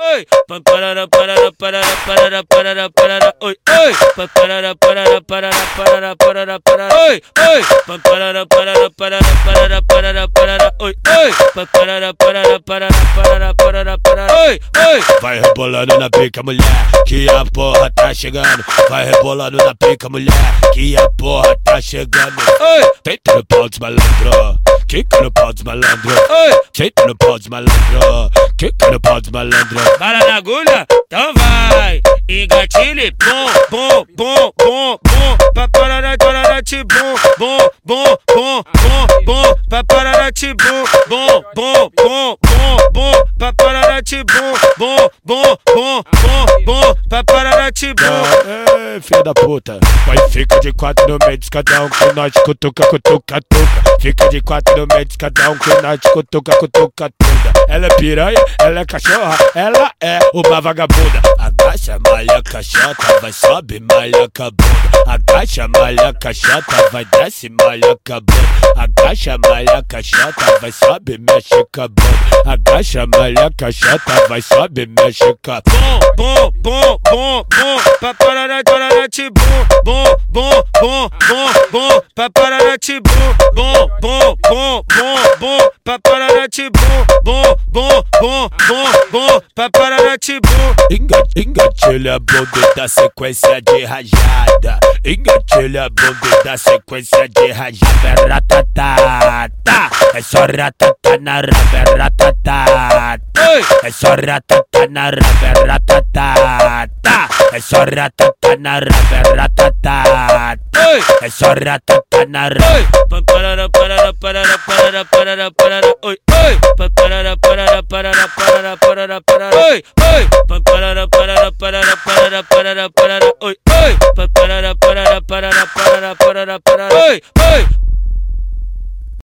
oi, pam parara parara parara parara parara parara oi, oi, pam parara parara parara parara parara parara oi, oi, pam parara parara parara parara parara parara oi, oi, pam parara parara parara parara parara parara oi, oi, vai rebolando na pica mulher, que a porra tá chegando, vai rebolando na pica mulher, que a porra tá chegando, oi, tenta no pau dos quica no pau dos malandro, oi, tenta no pau dos malandro, quica no pau dos malandro. Bala na agulha? Então vai! Engatilhe, bom, bom, bom, bom, bom, paparara, tararati, bom, bom, bom, bom, bom, bom, paparara, bom, bom, bom, bom, bom, bom, paparara, bom, bom, bom, bom, bom, bom, paparara, bom. Filha da puta, vai fica de quatro no meio cada um que nós cutuca, cutuca, tuca. Fica de quatro no meio cada um que nós cutuca, cutuca, tuca. Ela é piranha, ela é cachorra, ela é uma vagabunda. Agacha, malha, cachota, vai sobe, malha, cabunda. Agacha, malha, cachota, vai desce, malha, cabunda. Agacha, malha, cachota, vai sobe, mexe, cabunda. Agacha, malha, cachota, vai sobe, mexe, cabunda. Bom, bom, bom, bom, bom, paparara, tararati, bom, bom, bom, bom, bom, bom, papararati, bom, bom, bom, bom, bom, bom, papararati, bom, bom, bom, bom, bom, bom, papararati, bom. Engatilha a bunda da sequência de rajada. Engatilha a bunda da sequência de rajada. Ratatata. É só ratata na raba. Ratatata. É só ratata na raba. Ratatata. É só ratata na raba. Ratatata. É só ratata na raba. Pam parara parara parara parara parara parara oi oi pam parara parara parara parara parara parara oi oi pam parara parara parara parara parara parara oi oi pam parara parara parara parara parara parara oi oi